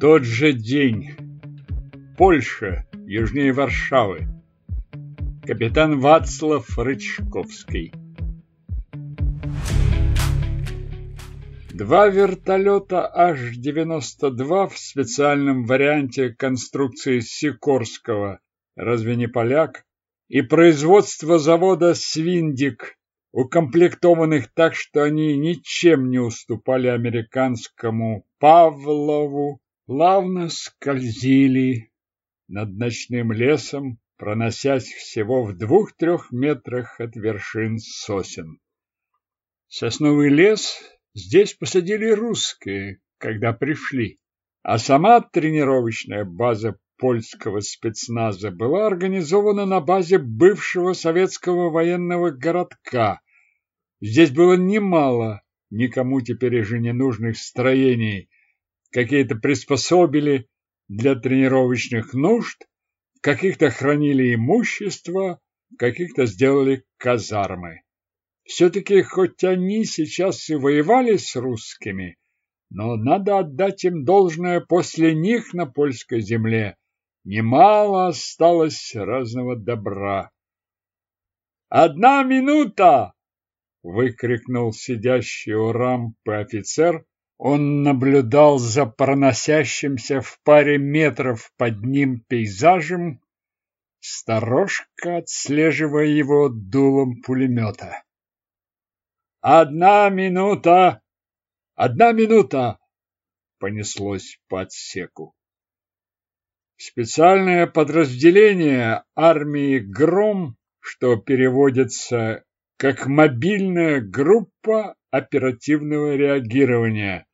тот же день. Польша, южнее Варшавы. Капитан Вацлав Рычковский. Два вертолета H-92 в специальном варианте конструкции Сикорского, разве не поляк, и производство завода «Свиндик», укомплектованных так, что они ничем не уступали американскому Павлову, плавно скользили над ночным лесом, проносясь всего в двух-трех метрах от вершин сосен. Сосновый лес здесь посадили русские, когда пришли, а сама тренировочная база польского спецназа была организована на базе бывшего советского военного городка. Здесь было немало никому теперь уже ненужных строений. Какие-то приспособили для тренировочных нужд, каких-то хранили имущество, каких-то сделали казармы. Все-таки, хоть они сейчас и воевали с русскими, но надо отдать им должное после них на польской земле немало осталось разного добра. «Одна минута!» — выкрикнул сидящий у рампы офицер. Он наблюдал за проносящимся в паре метров под ним пейзажем, сторожка отслеживая его дулом пулемета. «Одна минута! Одна минута!» — понеслось по отсеку. Специальное подразделение армии «Гром», что переводится как мобильная группа оперативного реагирования,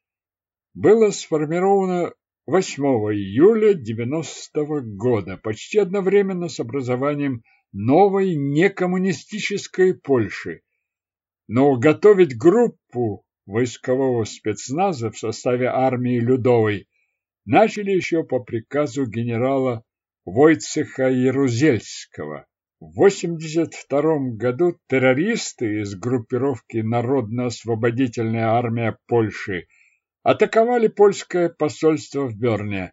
было сформировано 8 июля 90 -го года, почти одновременно с образованием новой некоммунистической Польши. Но готовить группу войскового спецназа в составе армии Людовой начали еще по приказу генерала Войцеха Ярузельского. В 1982 году террористы из группировки Народно-освободительная армия Польши атаковали польское посольство в Берне.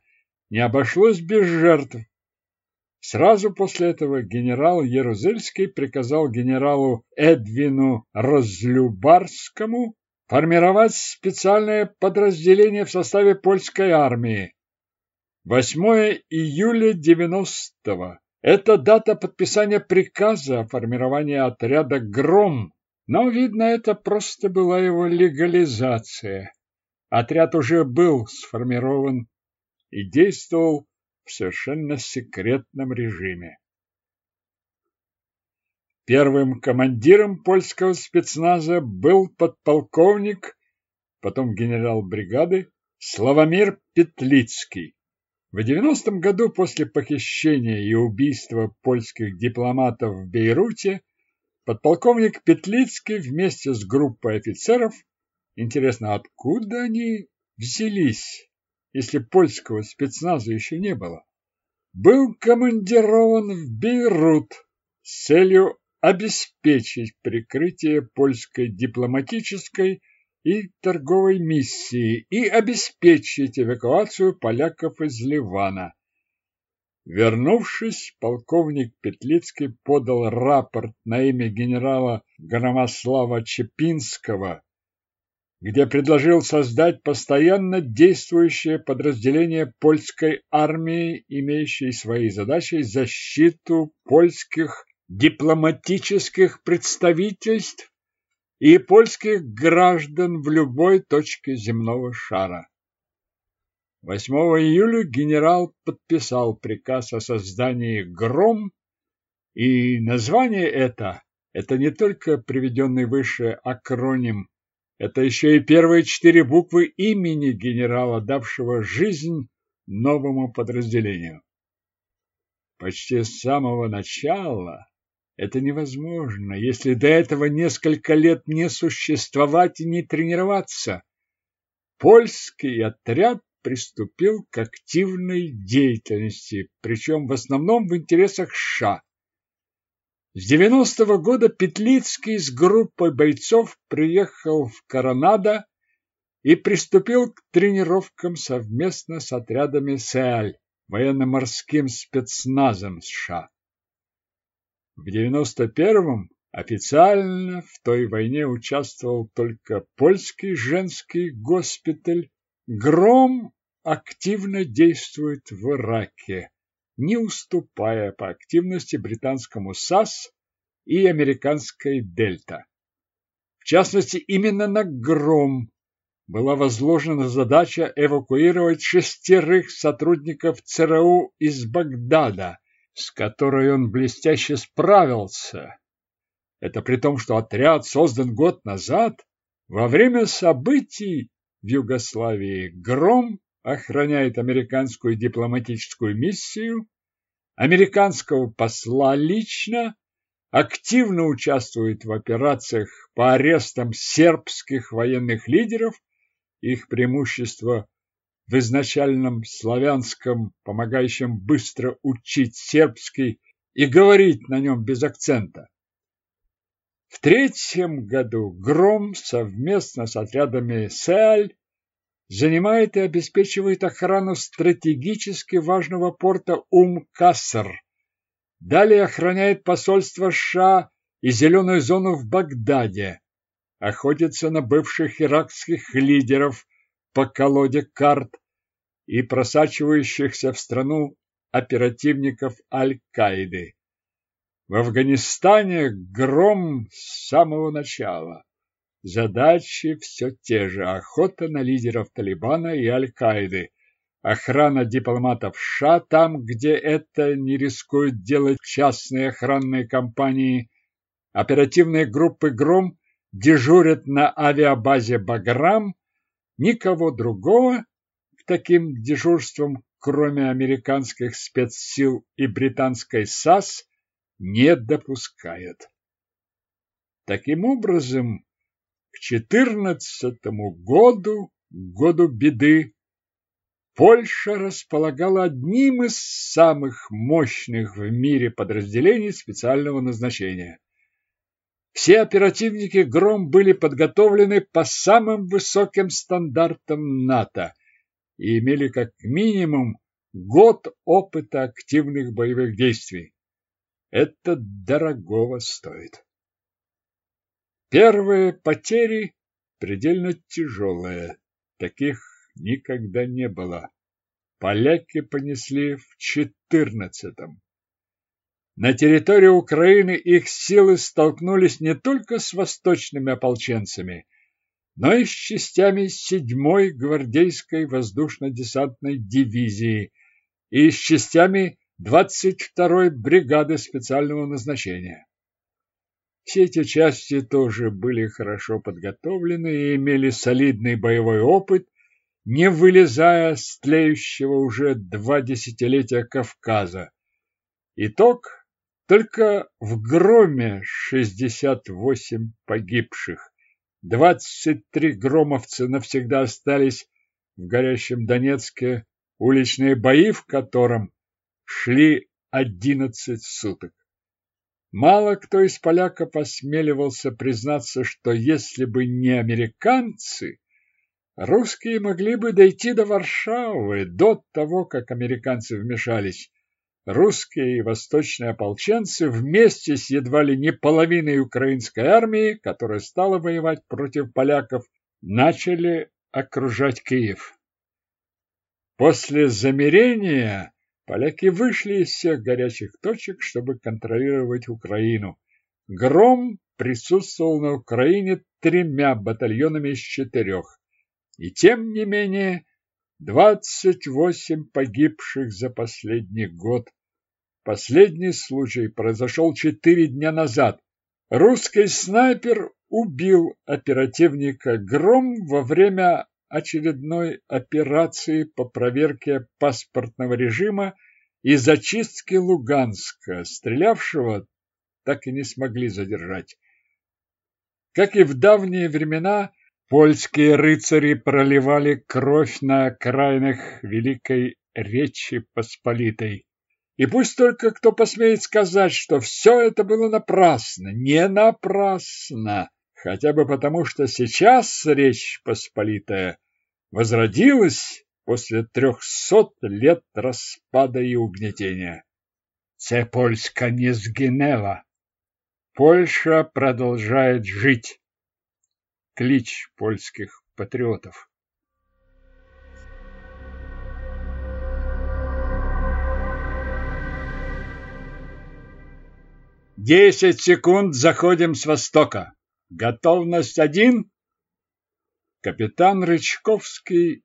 Не обошлось без жертв. Сразу после этого генерал Ярузельский приказал генералу Эдвину Разлюбарскому формировать специальное подразделение в составе польской армии. 8 июля 90-го. Это дата подписания приказа о формировании отряда «Гром», но, видно, это просто была его легализация. Отряд уже был сформирован и действовал в совершенно секретном режиме. Первым командиром польского спецназа был подполковник, потом генерал бригады Славомир Петлицкий. В 90-м году после похищения и убийства польских дипломатов в Бейруте подполковник Петлицкий вместе с группой офицеров, интересно, откуда они взялись, если польского спецназа еще не было, был командирован в Бейрут с целью обеспечить прикрытие польской дипломатической и торговой миссии и обеспечить эвакуацию поляков из Ливана. Вернувшись, полковник Петлицкий подал рапорт на имя генерала Громослава Чепинского, где предложил создать постоянно действующее подразделение польской армии, имеющее своей задачей защиту польских дипломатических представительств и польских граждан в любой точке земного шара. 8 июля генерал подписал приказ о создании «Гром», и название это – это не только приведенный выше акроним, это еще и первые четыре буквы имени генерала, давшего жизнь новому подразделению. Почти с самого начала это невозможно, если до этого несколько лет не существовать и не тренироваться. Польский отряд приступил к активной деятельности, причем в основном в интересах США. С 90-го года Петлицкий с группой бойцов приехал в Коронадо и приступил к тренировкам совместно с отрядами СЭАЛЬ, военно-морским спецназом США. В 91-м официально в той войне участвовал только польский женский госпиталь. Гром активно действует в Ираке, не уступая по активности британскому САС и американской Дельта. В частности, именно на Гром была возложена задача эвакуировать шестерых сотрудников ЦРУ из Багдада, с которой он блестяще справился. Это при том, что отряд создан год назад, во время событий в Югославии «Гром» охраняет американскую дипломатическую миссию, американского посла лично, активно участвует в операциях по арестам сербских военных лидеров их преимущество в изначальном славянском, помогающем быстро учить сербский и говорить на нем без акцента. В третьем году Гром совместно с отрядами СЭАЛЬ занимает и обеспечивает охрану стратегически важного порта Ум-Кассер. Далее охраняет посольство США и зеленую зону в Багдаде охотится на бывших иракских лидеров по колоде карт и просачивающихся в страну оперативников Аль-Каиды. В Афганистане гром с самого начала. Задачи все те же. Охота на лидеров Талибана и Аль-Каиды. Охрана дипломатов США там, где это не рискуют делать частные охранные компании. Оперативные группы «Гром» дежурят на авиабазе «Баграм», никого другого к таким дежурствам, кроме американских спецсил и британской САС, не допускает. Таким образом, четырнадцатому году, году беды, Польша располагала одним из самых мощных в мире подразделений специального назначения. Все оперативники «Гром» были подготовлены по самым высоким стандартам НАТО и имели как минимум год опыта активных боевых действий. Это дорогого стоит. Первые потери предельно тяжелые. Таких никогда не было. Поляки понесли в четырнадцатом. На территории Украины их силы столкнулись не только с восточными ополченцами, но и с частями 7-й гвардейской воздушно-десантной дивизии и с частями 22-й бригады специального назначения. Все эти части тоже были хорошо подготовлены и имели солидный боевой опыт, не вылезая с тлеющего уже два десятилетия Кавказа. Итог только в громе 68 погибших. 23 громовца навсегда остались в горящем Донецке, уличные бои в котором шли 11 суток. Мало кто из поляков осмеливался признаться, что если бы не американцы, русские могли бы дойти до Варшавы до того, как американцы вмешались русские и восточные ополченцы вместе с едва ли не половиной украинской армии, которая стала воевать против поляков, начали окружать Киев. После замерения поляки вышли из всех горячих точек, чтобы контролировать Украину. Гром присутствовал на Украине тремя батальонами из четырех. И тем не менее Двадцать восемь погибших за последний год. Последний случай произошел четыре дня назад. Русский снайпер убил оперативника Гром во время очередной операции по проверке паспортного режима и зачистки Луганска. Стрелявшего так и не смогли задержать. Как и в давние времена, Польские рыцари проливали кровь на окраинах Великой Речи Посполитой. И пусть только кто посмеет сказать, что все это было напрасно, не напрасно, хотя бы потому, что сейчас Речь Посполитая возродилась после трехсот лет распада и угнетения. Це Польска не сгинела. Польша продолжает жить. Клич польских патриотов. Десять секунд заходим с востока. Готовность один. Капитан Рычковский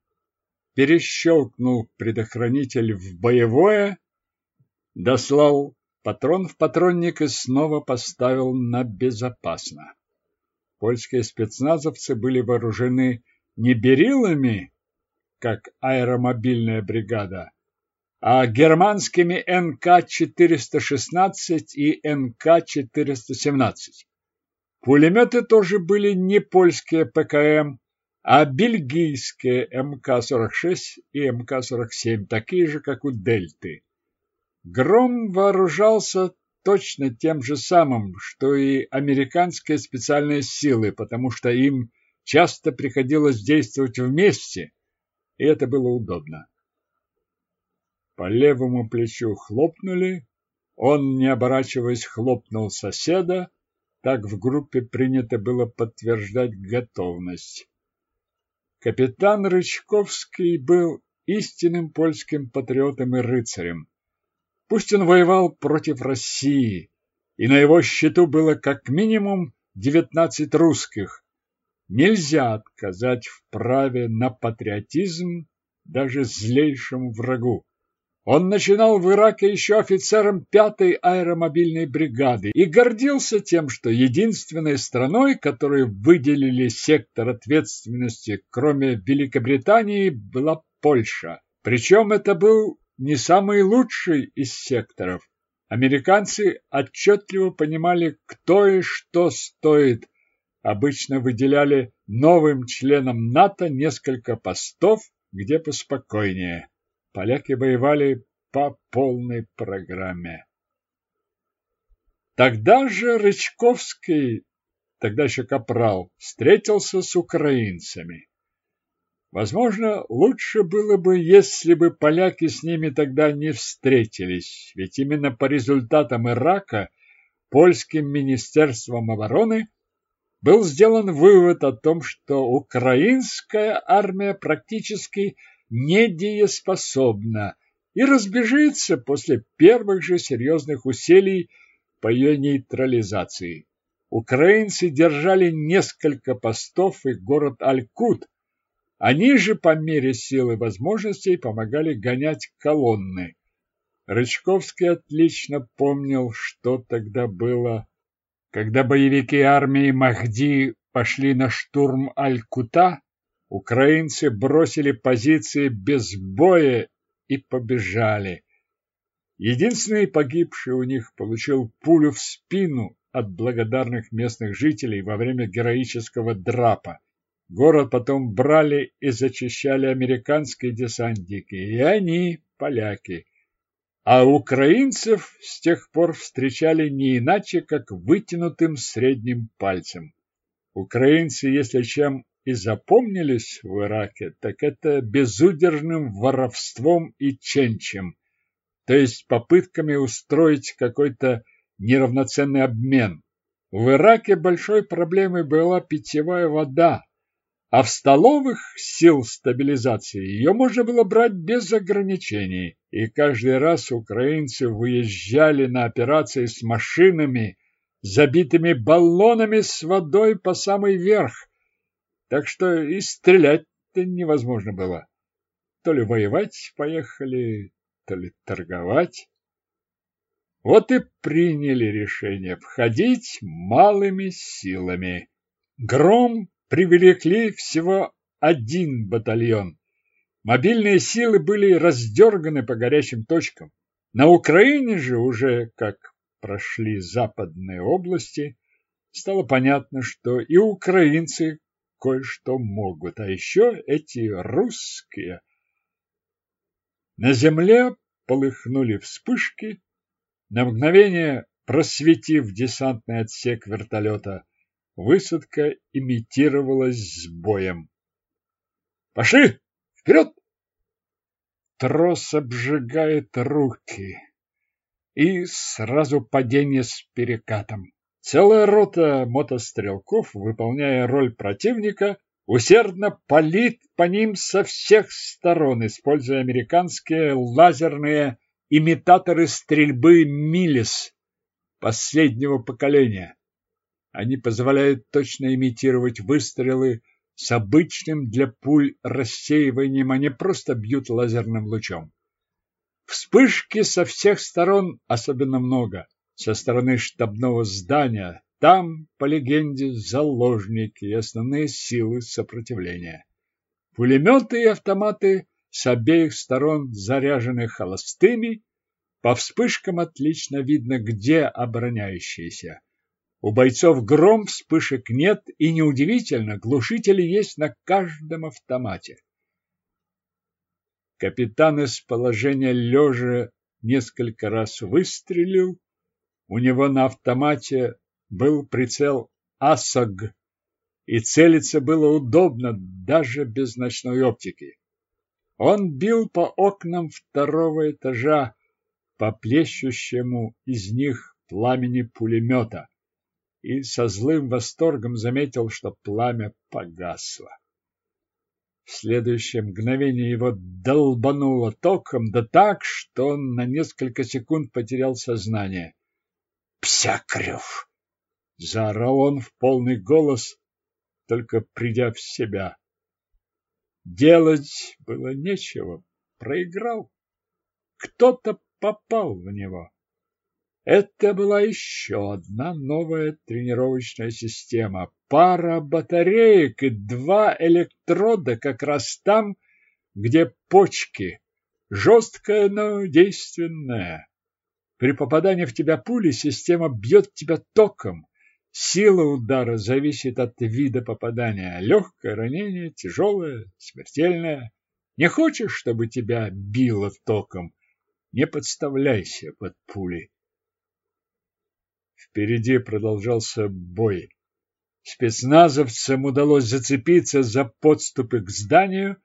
перещелкнул предохранитель в боевое, дослал патрон в патронник и снова поставил на безопасно. Польские спецназовцы были вооружены не берилами, как аэромобильная бригада, а германскими НК-416 и НК-417. Пулеметы тоже были не польские ПКМ, а бельгийские МК-46 и МК-47, такие же, как у Дельты. Гром вооружался точно тем же самым, что и американские специальные силы, потому что им часто приходилось действовать вместе, и это было удобно. По левому плечу хлопнули, он, не оборачиваясь, хлопнул соседа, так в группе принято было подтверждать готовность. Капитан Рычковский был истинным польским патриотом и рыцарем. Пусть он воевал против России, и на его счету было как минимум 19 русских. Нельзя отказать в праве на патриотизм даже злейшему врагу. Он начинал в Ираке еще офицером пятой аэромобильной бригады и гордился тем, что единственной страной, которой выделили сектор ответственности, кроме Великобритании, была Польша. Причем это был не самый лучший из секторов. Американцы отчетливо понимали, кто и что стоит. Обычно выделяли новым членам НАТО несколько постов, где поспокойнее. Поляки воевали по полной программе. Тогда же Рычковский, тогда еще капрал, встретился с украинцами. Возможно, лучше было бы, если бы поляки с ними тогда не встретились, ведь именно по результатам Ирака польским министерством обороны был сделан вывод о том, что украинская армия практически недееспособна и разбежится после первых же серьезных усилий по ее нейтрализации. Украинцы держали несколько постов и город Алькут, они же по мере сил и возможностей помогали гонять колонны. Рычковский отлично помнил, что тогда было, когда боевики армии Махди пошли на штурм Аль-Кута, украинцы бросили позиции без боя и побежали. Единственный погибший у них получил пулю в спину от благодарных местных жителей во время героического драпа. Город потом брали и зачищали американские десантники, и они, поляки. А украинцев с тех пор встречали не иначе, как вытянутым средним пальцем. Украинцы, если чем и запомнились в Ираке, так это безудержным воровством и ченчем, то есть попытками устроить какой-то неравноценный обмен. В Ираке большой проблемой была питьевая вода, а в столовых сил стабилизации ее можно было брать без ограничений. И каждый раз украинцы выезжали на операции с машинами, забитыми баллонами с водой по самый верх. Так что и стрелять-то невозможно было. То ли воевать поехали, то ли торговать. Вот и приняли решение входить малыми силами. Гром привлекли всего один батальон. Мобильные силы были раздерганы по горячим точкам. На Украине же уже, как прошли западные области, стало понятно, что и украинцы кое-что могут, а еще эти русские. На земле полыхнули вспышки, на мгновение просветив десантный отсек вертолета. высадка имитировалась с боем. «Пошли! Вперед!» Трос обжигает руки. И сразу падение с перекатом. Целая рота мотострелков, выполняя роль противника, усердно палит по ним со всех сторон, используя американские лазерные имитаторы стрельбы «Милис» последнего поколения. Они позволяют точно имитировать выстрелы с обычным для пуль рассеиванием, не просто бьют лазерным лучом. Вспышки со всех сторон особенно много. Со стороны штабного здания, там, по легенде, заложники и основные силы сопротивления. Пулеметы и автоматы с обеих сторон заряжены холостыми, по вспышкам отлично видно, где обороняющиеся. У бойцов гром вспышек нет, и неудивительно, глушители есть на каждом автомате. Капитан из положения лежа несколько раз выстрелил. У него на автомате был прицел АСАГ, и целиться было удобно даже без ночной оптики. Он бил по окнам второго этажа, по плещущему из них пламени пулемета и со злым восторгом заметил, что пламя погасло. В следующее мгновение его долбануло током, да так, что он на несколько секунд потерял сознание. «Псякрев!» — заорал он в полный голос, только придя в себя. Делать было нечего, проиграл. Кто-то попал в него. Это была еще одна новая тренировочная система. Пара батареек и два электрода как раз там, где почки. Жесткая, но действенная. При попадании в тебя пули система бьет тебя током. Сила удара зависит от вида попадания. Легкое ранение, тяжелое, смертельное. Не хочешь, чтобы тебя било током? Не подставляйся под пули. Впереди продолжался бой. Спецназовцам удалось зацепиться за подступы к зданию,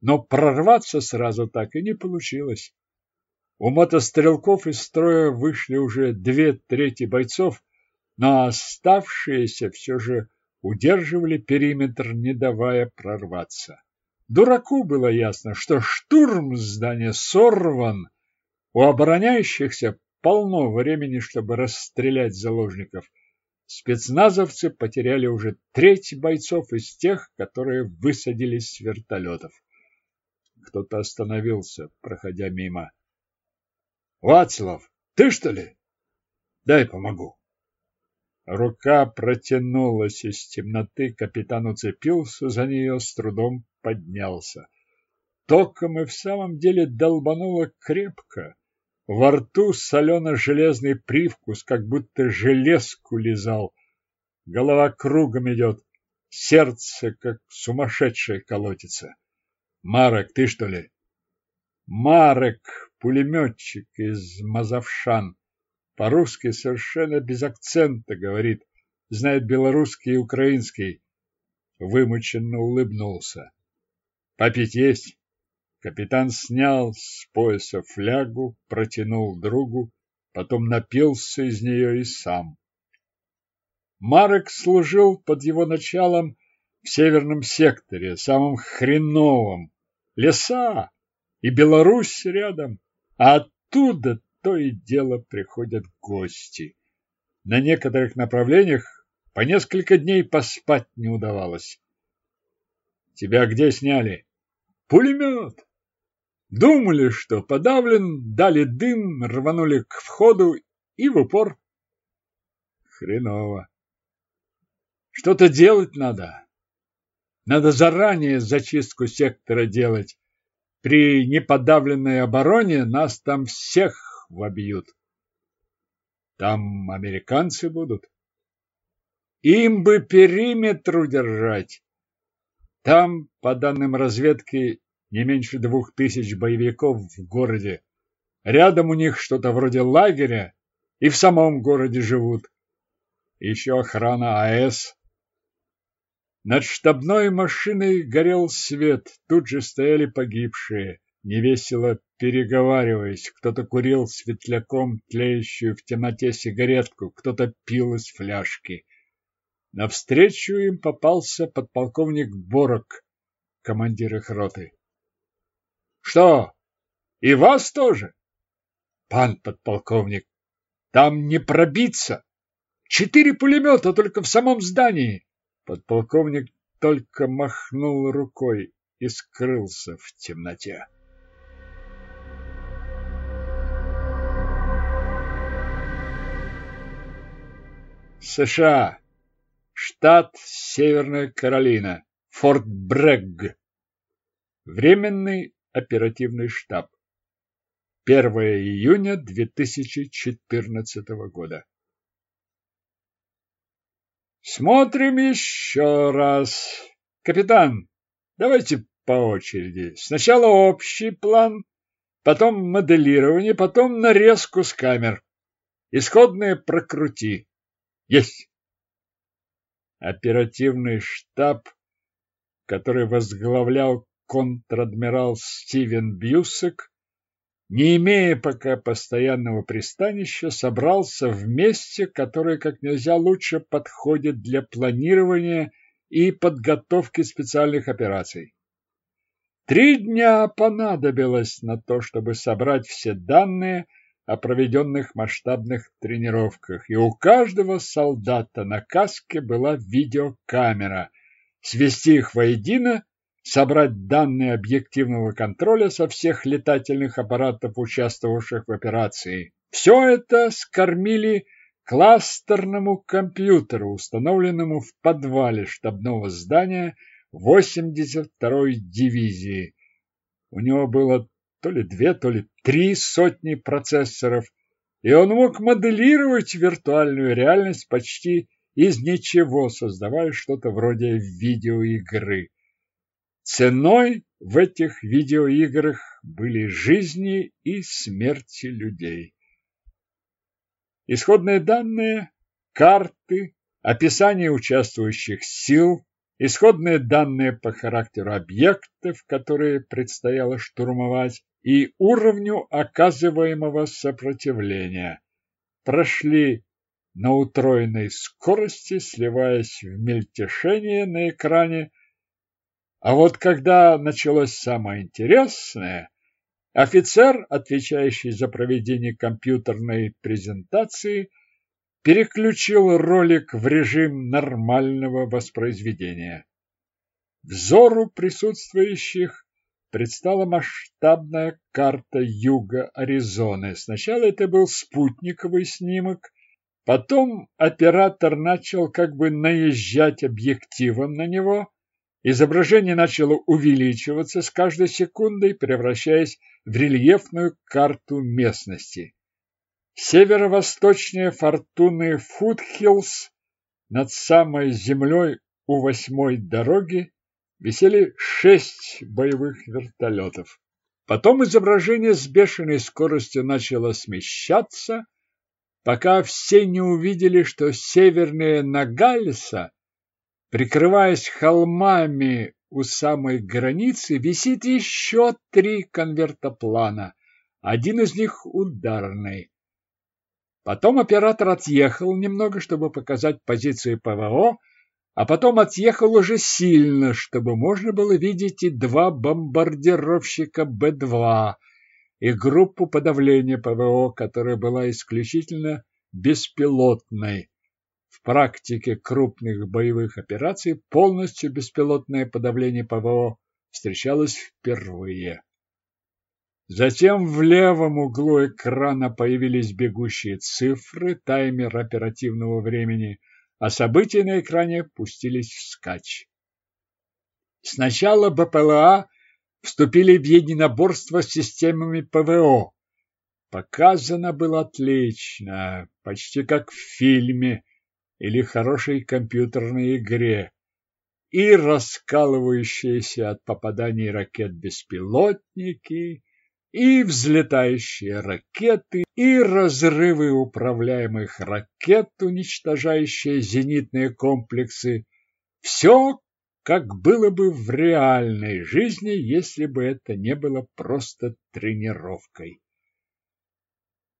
но прорваться сразу так и не получилось. У мотострелков из строя вышли уже две трети бойцов, но оставшиеся все же удерживали периметр, не давая прорваться. Дураку было ясно, что штурм здания сорван, у обороняющихся полно времени, чтобы расстрелять заложников. Спецназовцы потеряли уже треть бойцов из тех, которые высадились с вертолетов. Кто-то остановился, проходя мимо. «Вацлав, ты что ли? Дай помогу». Рука протянулась из темноты, капитан уцепился за нее, с трудом поднялся. Током и в самом деле долбануло крепко. Во рту солено-железный привкус, как будто железку лизал. Голова кругом идет, сердце, как сумасшедшее, колотится. Марек, ты что ли? Марек, пулеметчик из Мазавшан. По-русски совершенно без акцента говорит, знает белорусский и украинский. Вымученно улыбнулся. Попить есть? Капитан снял с пояса флягу, протянул другу, потом напился из нее и сам. Марек служил под его началом в северном секторе, самом хреновом. Леса и Беларусь рядом, оттуда то и дело приходят гости. На некоторых направлениях по несколько дней поспать не удавалось. Тебя где сняли? Пулемет. Думали, что подавлен, дали дым, рванули к входу и в упор. Хреново. Что-то делать надо. Надо заранее зачистку сектора делать. При неподавленной обороне нас там всех вобьют. Там американцы будут. Им бы периметр удержать. Там, по данным разведки, не меньше двух тысяч боевиков в городе. Рядом у них что-то вроде лагеря, и в самом городе живут. Еще охрана АЭС Над штабной машиной горел свет, тут же стояли погибшие, невесело переговариваясь. Кто-то курил светляком тлеющую в темноте сигаретку, кто-то пил из фляжки. Навстречу им попался подполковник Борок, командир их роты. — Что, и вас тоже? — Пан подполковник, там не пробиться. Четыре пулемета только в самом здании. Подполковник только махнул рукой и скрылся в темноте. США. Штат Северная Каролина. Форт Брегг. Временный оперативный штаб. 1 июня 2014 года. Смотрим еще раз. Капитан, давайте по очереди. Сначала общий план, потом моделирование, потом нарезку с камер. Исходные прокрути. Есть. Оперативный штаб, который возглавлял контр-адмирал Стивен Бьюсек, не имея пока постоянного пристанища, собрался в месте, которое как нельзя лучше подходит для планирования и подготовки специальных операций. Три дня понадобилось на то, чтобы собрать все данные о проведенных масштабных тренировках, и у каждого солдата на каске была видеокамера. Свести их воедино собрать данные объективного контроля со всех летательных аппаратов, участвовавших в операции. Все это скормили кластерному компьютеру, установленному в подвале штабного здания 82-й дивизии. У него было то ли две, то ли три сотни процессоров, и он мог моделировать виртуальную реальность почти из ничего, создавая что-то вроде видеоигры. Ценой в этих видеоиграх были жизни и смерти людей. Исходные данные, карты, описание участвующих сил, исходные данные по характеру объектов, которые предстояло штурмовать, и уровню оказываемого сопротивления прошли на утроенной скорости, сливаясь в мельтешение на экране а вот когда началось самое интересное, офицер, отвечающий за проведение компьютерной презентации, переключил ролик в режим нормального воспроизведения. Взору присутствующих предстала масштабная карта юга Аризоны. Сначала это был спутниковый снимок, потом оператор начал как бы наезжать объективом на него, Изображение начало увеличиваться с каждой секундой, превращаясь в рельефную карту местности. Северо-восточнее фортуны Фудхиллс над самой землей у восьмой дороги висели шесть боевых вертолетов. Потом изображение с бешеной скоростью начало смещаться, пока все не увидели, что севернее Нагальса Прикрываясь холмами у самой границы, висит еще три конвертоплана. Один из них ударный. Потом оператор отъехал немного, чтобы показать позиции ПВО, а потом отъехал уже сильно, чтобы можно было видеть и два бомбардировщика Б-2 и группу подавления ПВО, которая была исключительно беспилотной. В практике крупных боевых операций полностью беспилотное подавление ПВО встречалось впервые. Затем в левом углу экрана появились бегущие цифры, таймер оперативного времени, а события на экране пустились вскачь. Сначала БПЛА вступили в единоборство с системами ПВО. Показано было отлично, почти как в фильме, или хорошей компьютерной игре, и раскалывающиеся от попаданий ракет беспилотники, и взлетающие ракеты, и разрывы управляемых ракет, уничтожающие зенитные комплексы. Все как было бы в реальной жизни, если бы это не было просто тренировкой.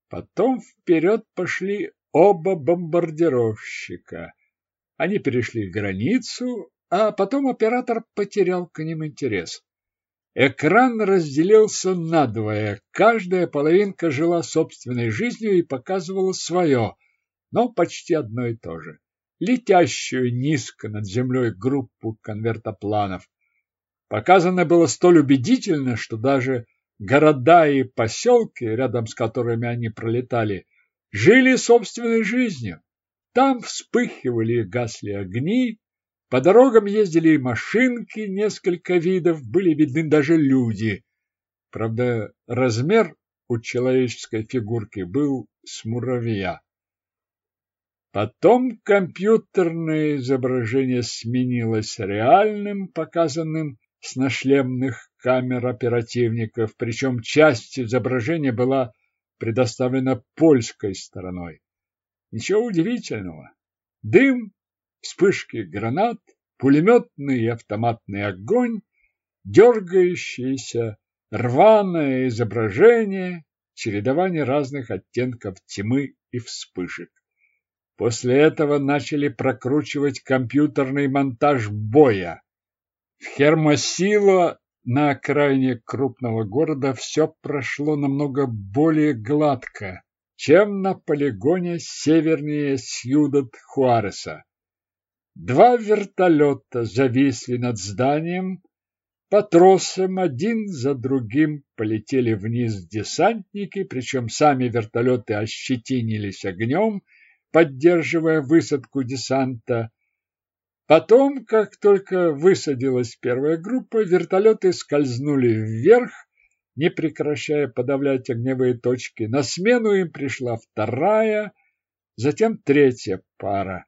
Потом вперед пошли оба бомбардировщика. Они перешли границу, а потом оператор потерял к ним интерес. Экран разделился надвое, каждая половинка жила собственной жизнью и показывала свое, но почти одно и то же. Летящую низко над землей группу конвертопланов. Показано было столь убедительно, что даже города и поселки, рядом с которыми они пролетали, жили собственной жизнью. Там вспыхивали и гасли огни, по дорогам ездили машинки, несколько видов, были видны даже люди. Правда, размер у человеческой фигурки был с муравья. Потом компьютерное изображение сменилось реальным, показанным с нашлемных камер оперативников, причем часть изображения была предоставлена польской стороной. Ничего удивительного. Дым, вспышки гранат, пулеметный и автоматный огонь, дергающиеся, рваное изображение, чередование разных оттенков тьмы и вспышек. После этого начали прокручивать компьютерный монтаж боя. В Хермосило на окраине крупного города все прошло намного более гладко, чем на полигоне севернее Сьюдад-Хуареса. Два вертолета зависли над зданием, по тросам один за другим полетели вниз десантники, причем сами вертолеты ощетинились огнем, поддерживая высадку десанта. Потом, как только высадилась первая группа, вертолеты скользнули вверх, не прекращая подавлять огневые точки. На смену им пришла вторая, затем третья пара.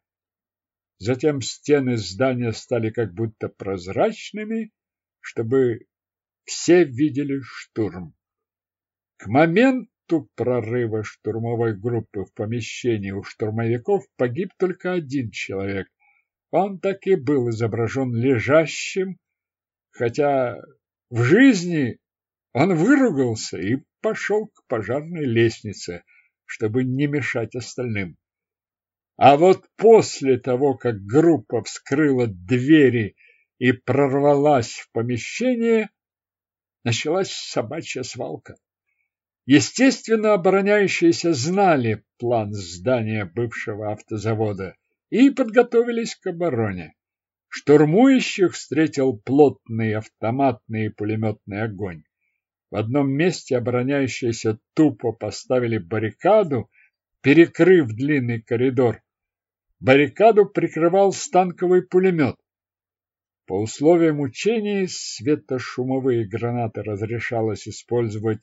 Затем стены здания стали как будто прозрачными, чтобы все видели штурм. К моменту прорыва штурмовой группы в помещении у штурмовиков погиб только один человек. Он так и был изображен лежащим, хотя в жизни он выругался и пошел к пожарной лестнице, чтобы не мешать остальным. А вот после того, как группа вскрыла двери и прорвалась в помещение, началась собачья свалка. Естественно, обороняющиеся знали план здания бывшего автозавода и подготовились к обороне. Штурмующих встретил плотный автоматный и пулеметный огонь. В одном месте обороняющиеся тупо поставили баррикаду, перекрыв длинный коридор. Баррикаду прикрывал станковый пулемет. По условиям учений светошумовые гранаты разрешалось использовать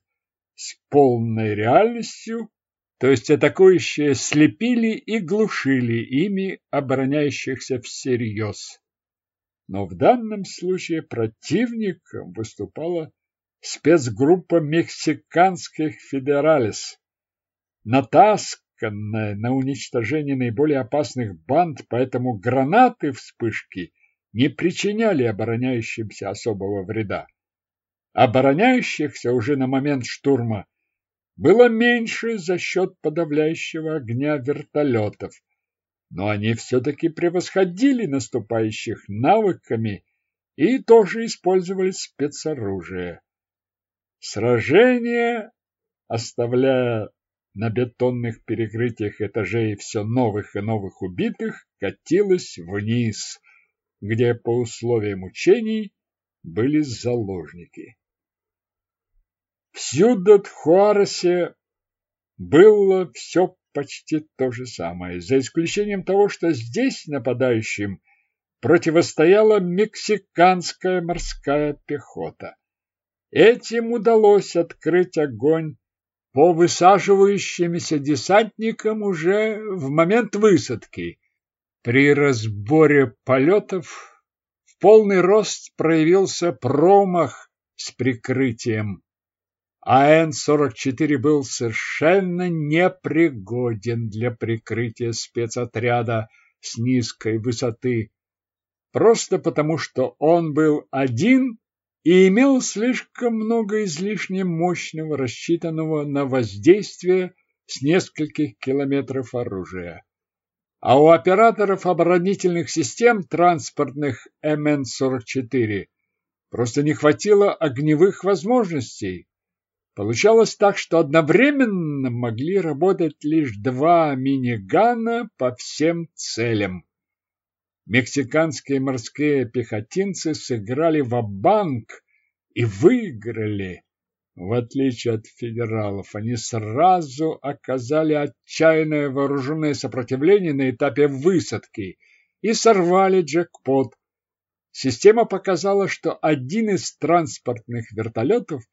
с полной реальностью то есть атакующие слепили и глушили ими обороняющихся всерьез. Но в данном случае противником выступала спецгруппа мексиканских федералес, натасканная на уничтожение наиболее опасных банд, поэтому гранаты вспышки не причиняли обороняющимся особого вреда. Обороняющихся уже на момент штурма было меньше за счет подавляющего огня вертолетов, но они все-таки превосходили наступающих навыками и тоже использовали спецоружие. Сражение, оставляя на бетонных перекрытиях этажей все новых и новых убитых, катилось вниз, где по условиям учений были заложники. В Сьюдад-Хуаресе было все почти то же самое, за исключением того, что здесь нападающим противостояла мексиканская морская пехота. Этим удалось открыть огонь по высаживающимся десантникам уже в момент высадки. При разборе полетов в полный рост проявился промах с прикрытием. АН-44 был совершенно непригоден для прикрытия спецотряда с низкой высоты. просто потому, что он был один и имел слишком много излишне мощного, рассчитанного на воздействие с нескольких километров оружия. А у операторов оборонительных систем транспортных МН-44 просто не хватило огневых возможностей. Получалось так, что одновременно могли работать лишь два минигана по всем целям. Мексиканские морские пехотинцы сыграли в банк и выиграли. В отличие от федералов, они сразу оказали отчаянное вооруженное сопротивление на этапе высадки и сорвали джекпот. Система показала, что один из транспортных вертолетов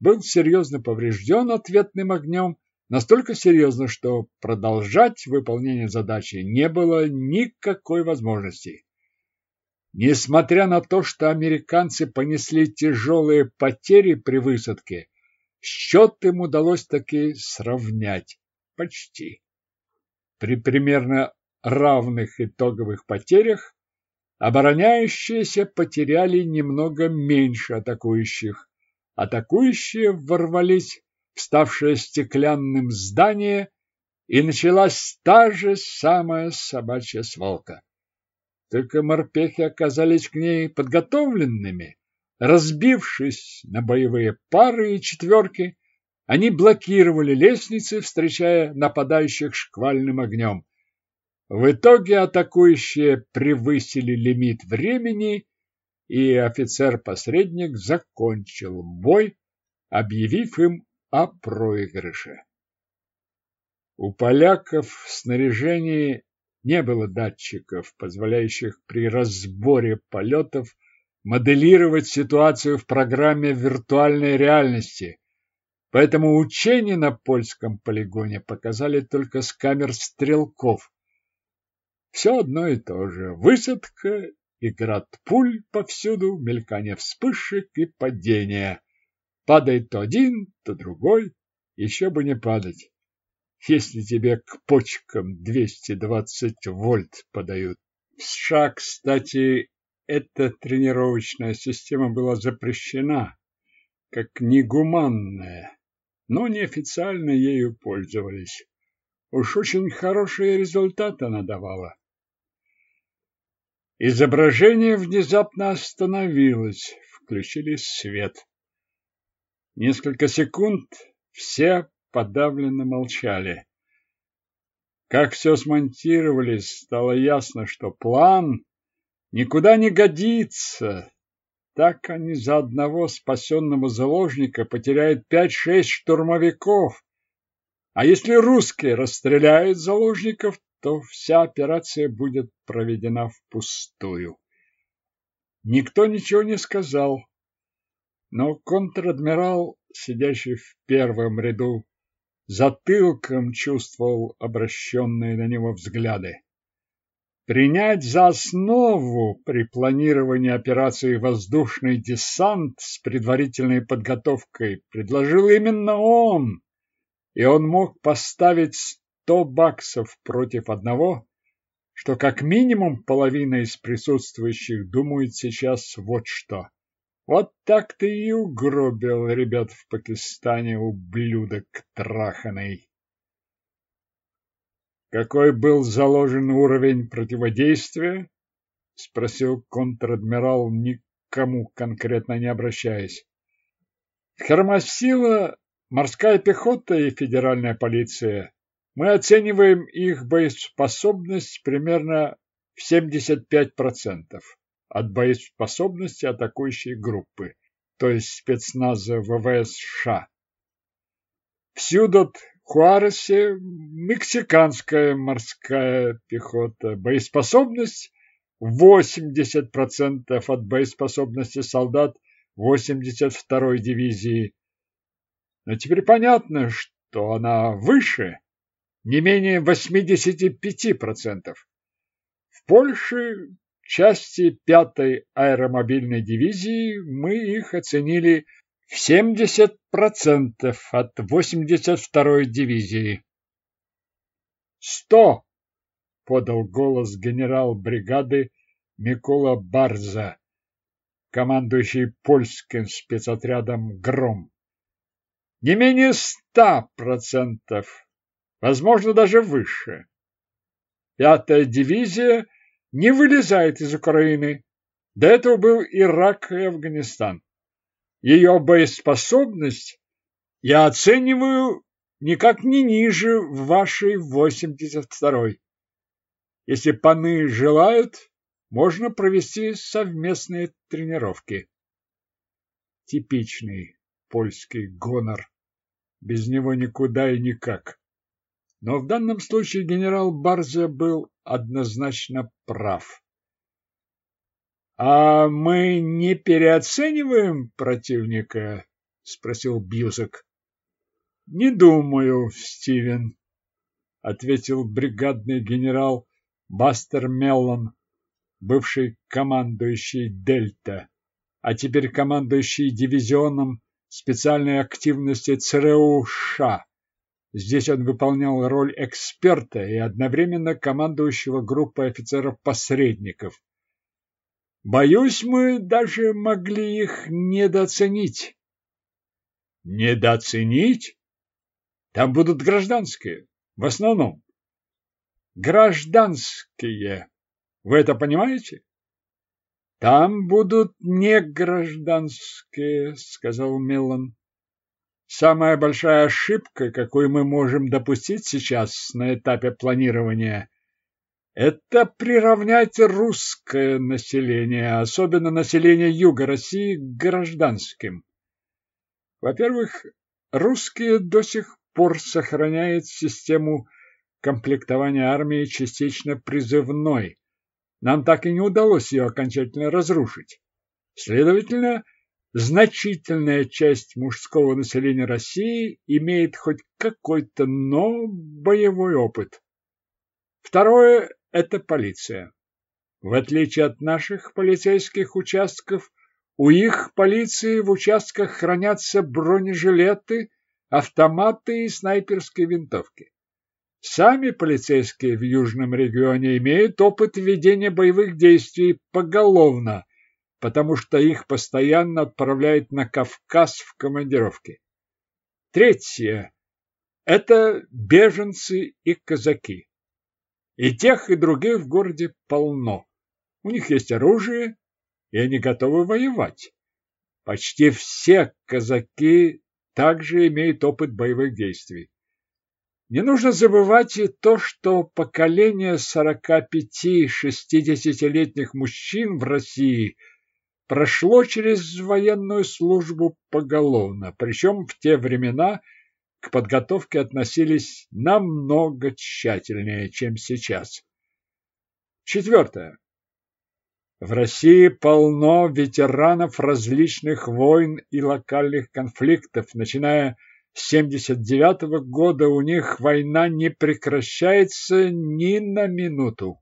был серьезно поврежден ответным огнем, настолько серьезно, что продолжать выполнение задачи не было никакой возможности. Несмотря на то, что американцы понесли тяжелые потери при высадке, счет им удалось таки сравнять. Почти. При примерно равных итоговых потерях обороняющиеся потеряли немного меньше атакующих. Атакующие ворвались в ставшее стеклянным здание, и началась та же самая собачья свалка. Только морпехи оказались к ней подготовленными. Разбившись на боевые пары и четверки, они блокировали лестницы, встречая нападающих шквальным огнем. В итоге атакующие превысили лимит времени, и офицер-посредник закончил бой, объявив им о проигрыше. У поляков в снаряжении не было датчиков, позволяющих при разборе полетов моделировать ситуацию в программе виртуальной реальности. Поэтому учения на польском полигоне показали только с камер стрелков. Все одно и то же. Высадка и град пуль повсюду, мелькание вспышек и падения. Падает то один, то другой. Еще бы не падать если тебе к почкам 220 вольт подают. В США, кстати, эта тренировочная система была запрещена, как негуманная, но неофициально ею пользовались. Уж очень хорошие результаты она давала. Изображение внезапно остановилось, включили свет. Несколько секунд все подавленно молчали. Как все смонтировали, стало ясно, что план никуда не годится. Так они за одного спасенного заложника потеряют пять-шесть штурмовиков. А если русские расстреляют заложников, то вся операция будет проведена впустую. Никто ничего не сказал, но контр-адмирал, сидящий в первом ряду затылком чувствовал обращенные на него взгляды. Принять за основу при планировании операции воздушный десант с предварительной подготовкой предложил именно он, и он мог поставить сто баксов против одного, что как минимум половина из присутствующих думает сейчас вот что. Вот так ты и угробил ребят в Пакистане, ублюдок траханый. Какой был заложен уровень противодействия? Спросил контр-адмирал, никому конкретно не обращаясь. Хромосила, морская пехота и федеральная полиция. Мы оцениваем их боеспособность примерно в 75% от боеспособности атакующей группы, то есть спецназа ВВС США. В Сьюдот-Хуаресе мексиканская морская пехота. Боеспособность 80% от боеспособности солдат 82-й дивизии. Но теперь понятно, что она выше, не менее 85%. В Польше части 5-й аэромобильной дивизии мы их оценили в 70% от 82-й дивизии. «Сто!» — подал голос генерал бригады Микола Барза, командующий польским спецотрядом «Гром». Не менее ста процентов, возможно, даже выше. Пятая дивизия не вылезает из Украины. До этого был Ирак и Афганистан. Ее боеспособность я оцениваю никак не ниже вашей 82-й. Если паны желают, можно провести совместные тренировки. Типичный польский гонор. Без него никуда и никак. Но в данном случае генерал Барзе был однозначно прав. «А мы не переоцениваем противника?» — спросил Бьюзек. «Не думаю, Стивен», — ответил бригадный генерал Бастер Меллон, бывший командующий Дельта, а теперь командующий дивизионом специальной активности ЦРУ США. Здесь он выполнял роль эксперта и одновременно командующего группой офицеров-посредников. Боюсь, мы даже могли их недооценить. Недооценить? Там будут гражданские, в основном. Гражданские. Вы это понимаете? Там будут не гражданские, сказал Меллан. Самая большая ошибка, какую мы можем допустить сейчас на этапе планирования, это приравнять русское население, особенно население Юга России, к гражданским. Во-первых, русские до сих пор сохраняют систему комплектования армии частично призывной. Нам так и не удалось ее окончательно разрушить. Следовательно, значительная часть мужского населения России имеет хоть какой-то, но боевой опыт. Второе – это полиция. В отличие от наших полицейских участков, у их полиции в участках хранятся бронежилеты, автоматы и снайперские винтовки. Сами полицейские в Южном регионе имеют опыт ведения боевых действий поголовно, потому что их постоянно отправляют на Кавказ в командировки. Третье – это беженцы и казаки. И тех, и других в городе полно. У них есть оружие, и они готовы воевать. Почти все казаки также имеют опыт боевых действий. Не нужно забывать и то, что поколение 45-60-летних мужчин в России прошло через военную службу поголовно, причем в те времена к подготовке относились намного тщательнее, чем сейчас. Четвертое. В России полно ветеранов различных войн и локальных конфликтов, начиная с 79 -го года у них война не прекращается ни на минуту.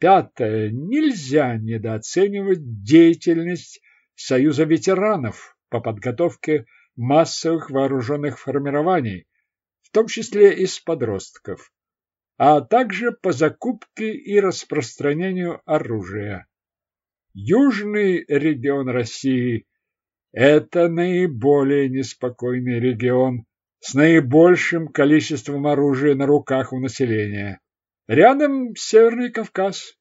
Пятое. Нельзя недооценивать деятельность Союза ветеранов по подготовке массовых вооруженных формирований, в том числе из подростков, а также по закупке и распространению оружия. Южный регион России это наиболее неспокойный регион с наибольшим количеством оружия на руках у населения. Рядом Северный Кавказ,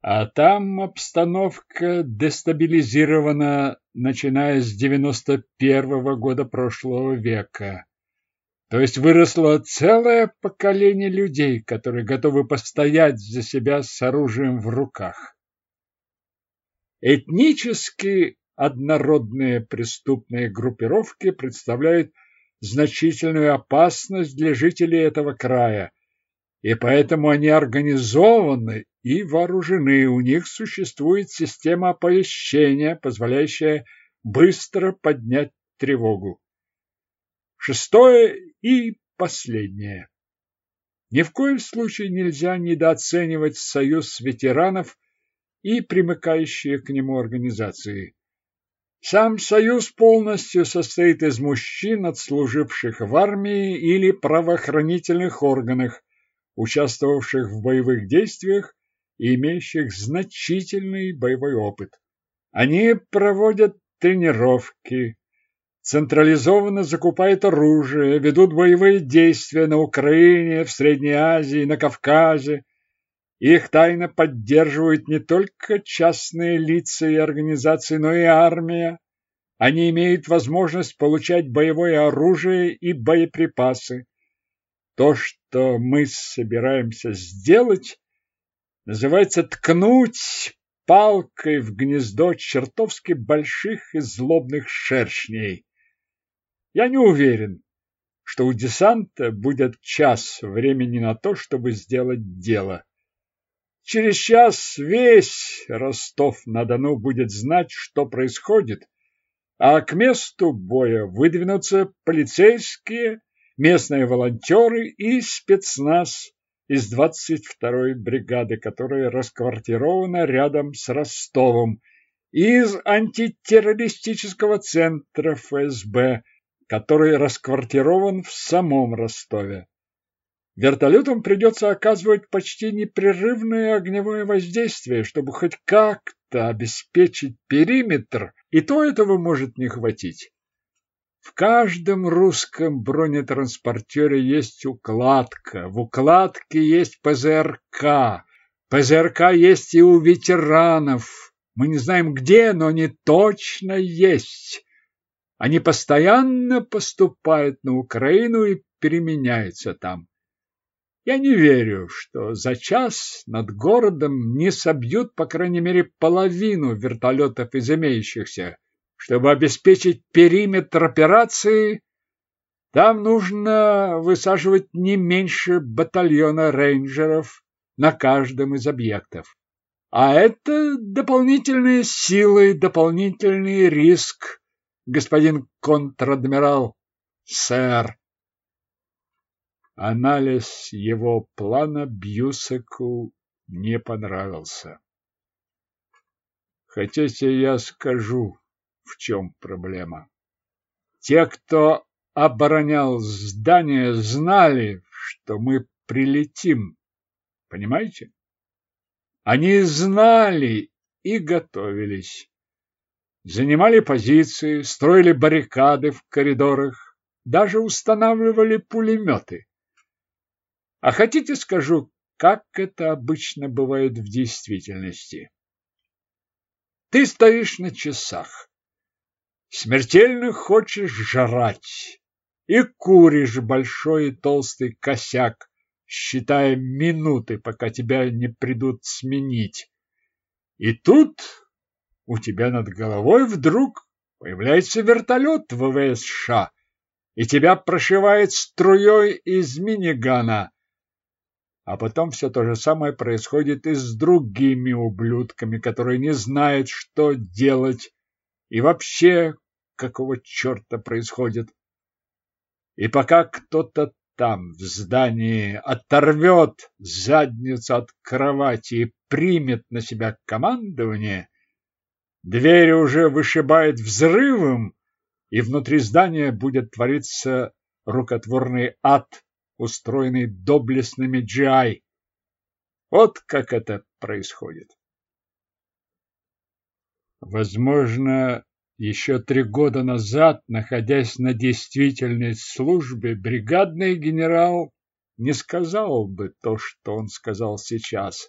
а там обстановка дестабилизирована, начиная с 91 -го года прошлого века. То есть выросло целое поколение людей, которые готовы постоять за себя с оружием в руках. Этнически однородные преступные группировки представляют значительную опасность для жителей этого края, и поэтому они организованы и вооружены. У них существует система оповещения, позволяющая быстро поднять тревогу. Шестое и последнее. Ни в коем случае нельзя недооценивать союз ветеранов и примыкающие к нему организации. Сам союз полностью состоит из мужчин, отслуживших в армии или правоохранительных органах, участвовавших в боевых действиях и имеющих значительный боевой опыт. Они проводят тренировки, централизованно закупают оружие, ведут боевые действия на Украине, в Средней Азии, на Кавказе. Их тайно поддерживают не только частные лица и организации, но и армия. Они имеют возможность получать боевое оружие и боеприпасы. То, что мы собираемся сделать, называется ткнуть палкой в гнездо чертовски больших и злобных шершней. Я не уверен, что у десанта будет час времени на то, чтобы сделать дело. Через час весь Ростов-на-Дону будет знать, что происходит, а к месту боя выдвинутся полицейские, местные волонтеры и спецназ из 22-й бригады, которая расквартирована рядом с Ростовом, из антитеррористического центра ФСБ, который расквартирован в самом Ростове. Вертолетам придется оказывать почти непрерывное огневое воздействие, чтобы хоть как-то обеспечить периметр, и то этого может не хватить. В каждом русском бронетранспортере есть укладка, в укладке есть ПЗРК, ПЗРК есть и у ветеранов. Мы не знаем где, но они точно есть. Они постоянно поступают на Украину и переменяются там. Я не верю, что за час над городом не собьют, по крайней мере, половину вертолетов из имеющихся. Чтобы обеспечить периметр операции, там нужно высаживать не меньше батальона рейнджеров на каждом из объектов. А это дополнительные силы, дополнительный риск, господин контр-адмирал, сэр. Анализ его плана Бьюсаку не понравился. Хотите, я скажу, в чем проблема? Те, кто оборонял здание, знали, что мы прилетим. Понимаете? Они знали и готовились. Занимали позиции, строили баррикады в коридорах, даже устанавливали пулеметы. А хотите скажу, как это обычно бывает в действительности? Ты стоишь на часах, смертельно хочешь жрать и куришь большой и толстый косяк, считая минуты, пока тебя не придут сменить. И тут у тебя над головой вдруг появляется вертолет ВВС США, и тебя прошивает струей из минигана, а потом все то же самое происходит и с другими ублюдками, которые не знают, что делать и вообще какого черта происходит. И пока кто-то там, в здании, оторвет задницу от кровати и примет на себя командование, дверь уже вышибает взрывом, и внутри здания будет твориться рукотворный ад устроенный доблестными GI. Вот как это происходит. Возможно, еще три года назад, находясь на действительной службе, бригадный генерал не сказал бы то, что он сказал сейчас.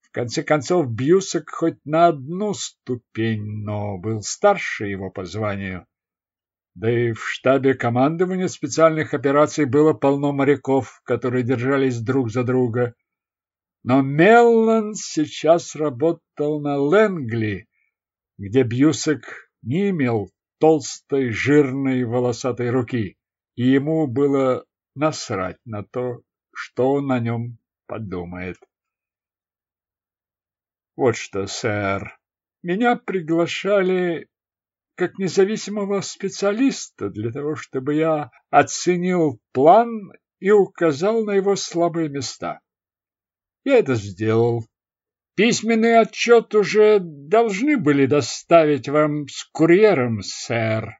В конце концов, Бьюсак хоть на одну ступень, но был старше его по званию. Да и в штабе командования специальных операций было полно моряков, которые держались друг за друга. Но Меллан сейчас работал на Ленгли, где Бьюсек не имел толстой, жирной, волосатой руки, и ему было насрать на то, что он о нем подумает. Вот что, сэр, меня приглашали как независимого специалиста для того, чтобы я оценил план и указал на его слабые места. Я это сделал. Письменный отчет уже должны были доставить вам с курьером, сэр.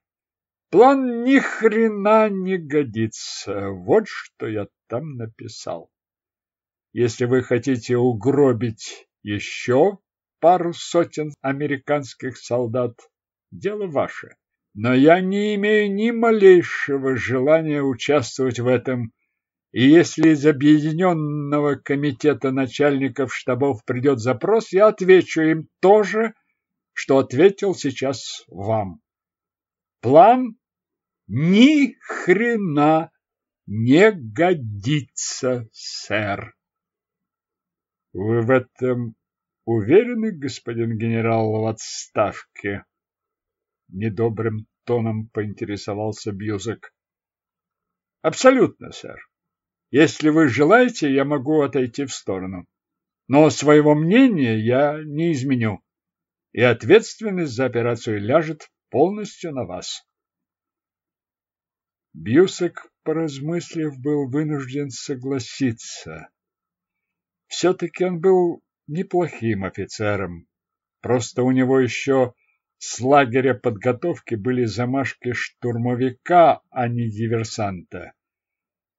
План ни хрена не годится. Вот что я там написал. Если вы хотите угробить еще пару сотен американских солдат, дело ваше. Но я не имею ни малейшего желания участвовать в этом. И если из Объединенного комитета начальников штабов придет запрос, я отвечу им то же, что ответил сейчас вам. План ни хрена не годится, сэр. Вы в этом уверены, господин генерал в отставке? Недобрым тоном поинтересовался Бьюзек. Абсолютно, сэр. Если вы желаете, я могу отойти в сторону. Но своего мнения я не изменю. И ответственность за операцию ляжет полностью на вас. Бьюсек, поразмыслив, был вынужден согласиться. Все-таки он был неплохим офицером. Просто у него еще с лагеря подготовки были замашки штурмовика, а не диверсанта.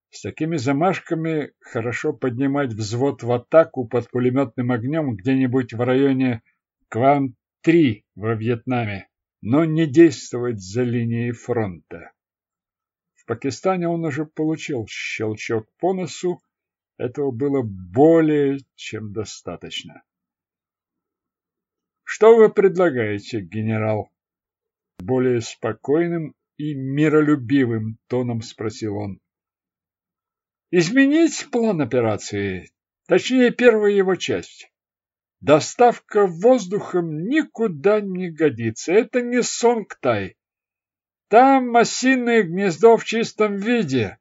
С такими замашками хорошо поднимать взвод в атаку под пулеметным огнем где-нибудь в районе Кван-3 во Вьетнаме, но не действовать за линией фронта. В Пакистане он уже получил щелчок по носу, этого было более чем достаточно. Что вы предлагаете, генерал? Более спокойным и миролюбивым тоном спросил он. Изменить план операции, точнее первая его часть. Доставка воздухом никуда не годится. Это не Сонгтай. Там осиное гнездо в чистом виде.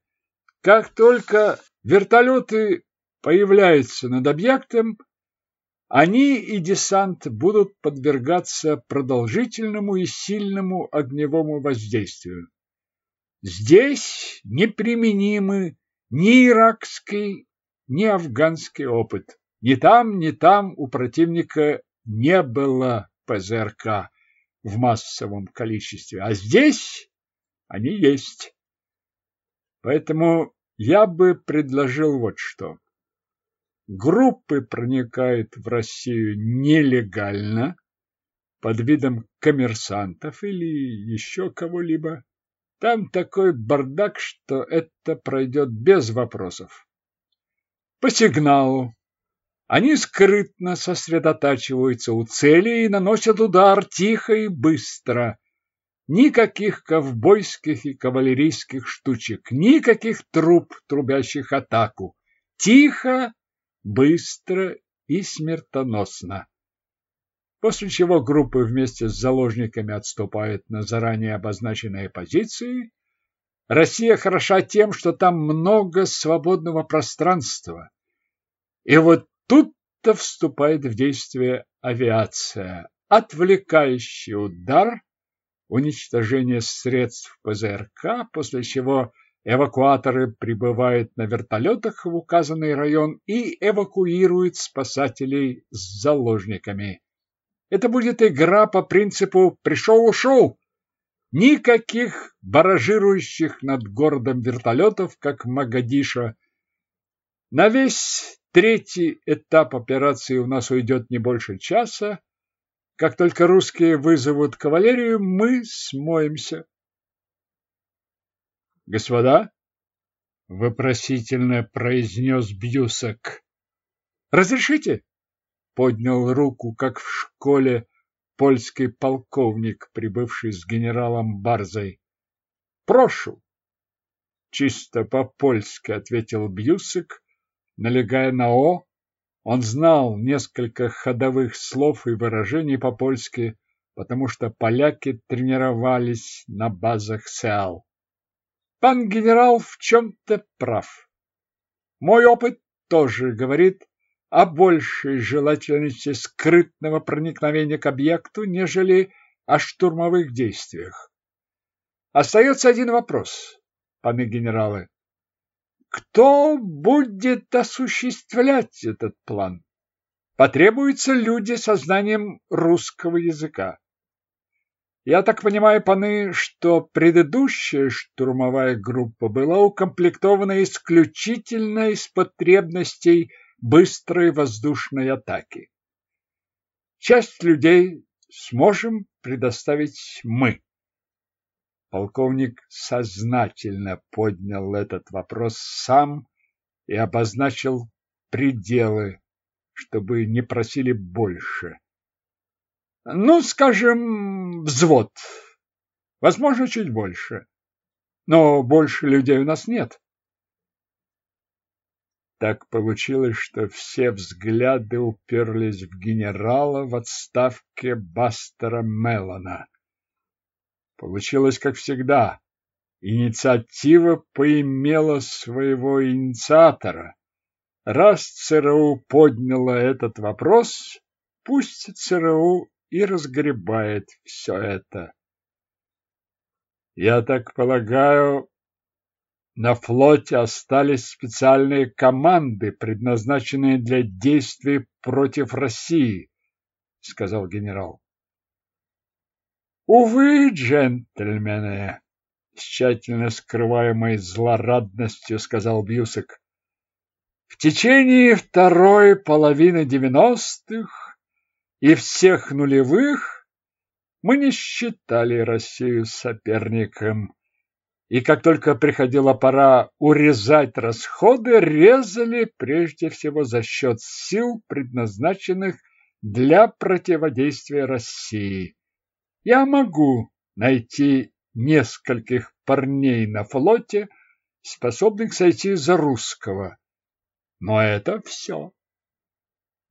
Как только вертолеты появляются над объектом, они и десант будут подвергаться продолжительному и сильному огневому воздействию. Здесь неприменимы ни иракский, ни афганский опыт. Ни там, ни там у противника не было ПЗРК в массовом количестве, а здесь они есть. Поэтому я бы предложил вот что группы проникают в Россию нелегально, под видом коммерсантов или еще кого-либо. Там такой бардак, что это пройдет без вопросов. По сигналу они скрытно сосредотачиваются у цели и наносят удар тихо и быстро. Никаких ковбойских и кавалерийских штучек, никаких труб, трубящих атаку. Тихо быстро и смертоносно. После чего группы вместе с заложниками отступают на заранее обозначенные позиции. Россия хороша тем, что там много свободного пространства. И вот тут-то вступает в действие авиация. Отвлекающий удар, уничтожение средств ПЗРК, после чего Эвакуаторы прибывают на вертолетах в указанный район и эвакуируют спасателей с заложниками. Это будет игра по принципу «пришел-ушел». Никаких баражирующих над городом вертолетов, как Магадиша. На весь третий этап операции у нас уйдет не больше часа. Как только русские вызовут кавалерию, мы смоемся. Господа, вопросительно произнес Бьюсак. Разрешите? Поднял руку, как в школе, польский полковник, прибывший с генералом Барзой. Прошу. Чисто по-польски ответил Бьюсак, налегая на «о». Он знал несколько ходовых слов и выражений по-польски, потому что поляки тренировались на базах СЭАЛ. Пан генерал в чем-то прав. Мой опыт тоже говорит о большей желательности скрытного проникновения к объекту, нежели о штурмовых действиях. Остается один вопрос, паны генералы. Кто будет осуществлять этот план? Потребуются люди со знанием русского языка. Я так понимаю, паны, что предыдущая штурмовая группа была укомплектована исключительно из потребностей быстрой воздушной атаки. Часть людей сможем предоставить мы. Полковник сознательно поднял этот вопрос сам и обозначил пределы, чтобы не просили больше. Ну, скажем, взвод. Возможно, чуть больше. Но больше людей у нас нет. Так получилось, что все взгляды уперлись в генерала в отставке Бастера Меллона. Получилось, как всегда. Инициатива поимела своего инициатора. Раз ЦРУ подняло этот вопрос, пусть ЦРУ и разгребает все это. Я так полагаю, на флоте остались специальные команды, предназначенные для действий против России, сказал генерал. Увы, джентльмены, с тщательно скрываемой злорадностью сказал Бьюсек. В течение второй половины девяностых и всех нулевых мы не считали Россию соперником. И как только приходила пора урезать расходы, резали прежде всего за счет сил, предназначенных для противодействия России. Я могу найти нескольких парней на флоте, способных сойти за русского. Но это все.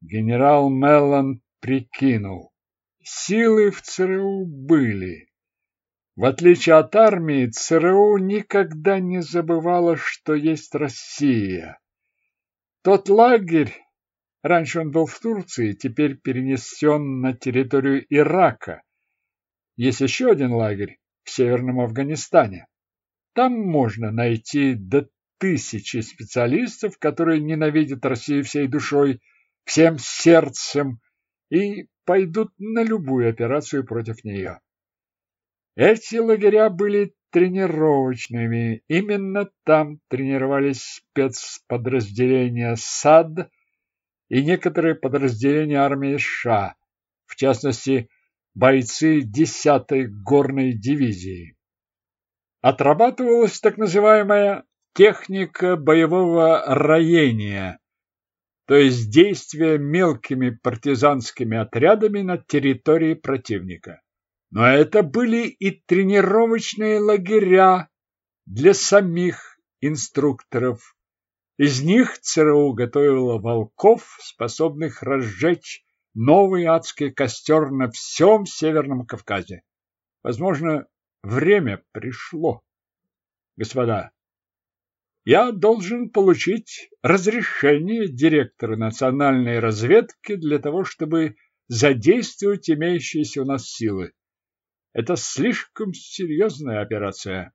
Генерал Меллон прикинул. Силы в ЦРУ были. В отличие от армии, ЦРУ никогда не забывала, что есть Россия. Тот лагерь, раньше он был в Турции, теперь перенесен на территорию Ирака. Есть еще один лагерь в Северном Афганистане. Там можно найти до тысячи специалистов, которые ненавидят Россию всей душой, всем сердцем и пойдут на любую операцию против нее. Эти лагеря были тренировочными. Именно там тренировались спецподразделения САД и некоторые подразделения армии США, в частности, бойцы 10-й горной дивизии. Отрабатывалась так называемая техника боевого роения, то есть действия мелкими партизанскими отрядами на территории противника. Но это были и тренировочные лагеря для самих инструкторов. Из них ЦРУ готовила волков, способных разжечь новый адский костер на всем Северном Кавказе. Возможно, время пришло. Господа, я должен получить разрешение директора национальной разведки для того, чтобы задействовать имеющиеся у нас силы. Это слишком серьезная операция.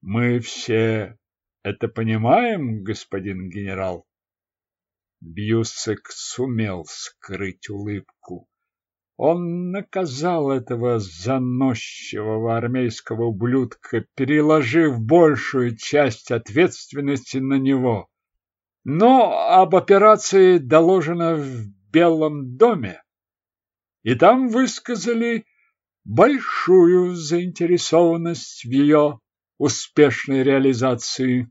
Мы все это понимаем, господин генерал. Бьюсек сумел скрыть улыбку. Он наказал этого заносчивого армейского ублюдка, переложив большую часть ответственности на него. Но об операции доложено в Белом доме, и там высказали большую заинтересованность в ее успешной реализации.